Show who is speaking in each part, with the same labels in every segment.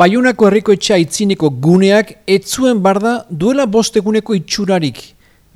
Speaker 1: Baiunako herriko etxea itzineko guneak etzuen barda duela bosteguneko itxurarik.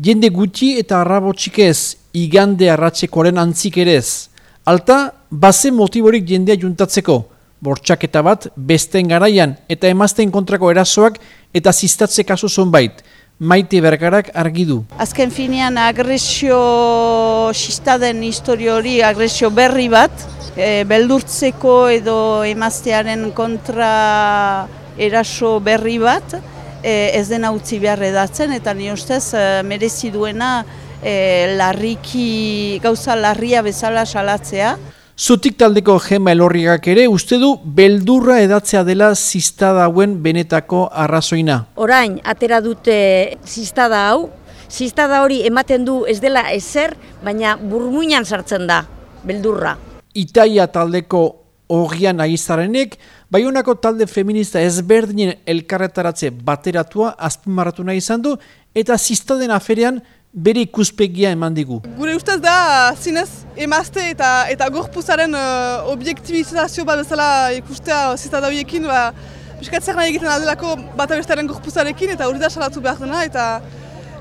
Speaker 1: Jende gutxi eta arrabotxik ez, igande arratzekoaren antzik ere ez. Alta, base motiborik jendea juntatzeko. Bortxaketa bat, besten garaian eta emazten kontrako erasoak eta ziztatze kasu zonbait. Maite bergarak argi du.
Speaker 2: Azken finean agresio sistaden historio hori agresio berri bat, e, beldurtzeko edo emaztearen kontra eraso berri bat, e, ez dena utzi behar edatzen, eta ni ustez e, merezi duena e, larriki, gauza larria bezala salatzea.
Speaker 1: Zutik taldeko jema elorriak ere uste du beldurra edatzea dela ziztada hauen benetako arrazoina.
Speaker 3: Orain, atera dute ziztada hau, ziztada hori ematen du ez dela ezer, baina burmuinan sartzen da, beldurra.
Speaker 1: Itaia taldeko horrian agizarenek, baiunako talde feminista ezberdinen elkarretaratze bateratua azpimarratu nahi izan du, eta ziztaden aferean bere ikuspegia eman digu.
Speaker 4: Gure ustez da, zinez, emazte eta eta gorpuzaren uh, objektibizazio bat bezala ikustea ziztada horiekin, ba, biskatzer nahi egiten aldelako bat abestaren gorpuzarekin eta hori da salatu behar dena eta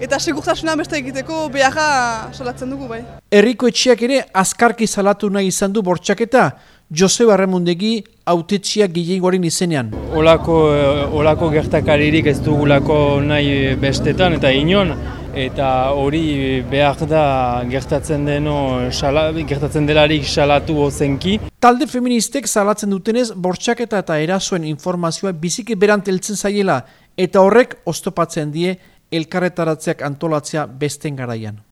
Speaker 4: eta segurtasuna beste egiteko beharra salatzen dugu bai.
Speaker 1: Herriko etxeak ere azkarki salatu nahi izan du bortxaketa, Joseba Arremundegi autetxiak gehiagoaren izenean.
Speaker 5: Olako, olako gertakaririk ez dugulako nahi bestetan eta inon, eta hori behar da gertatzen deno sala, gertatzen delarik salatu ozenki.
Speaker 1: Talde feministek salatzen dutenez bortxaketa eta erasoen informazioa biziki beranteltzen zaiela eta horrek oztopatzen die elkarretaratzeak antolatzea besten garaian.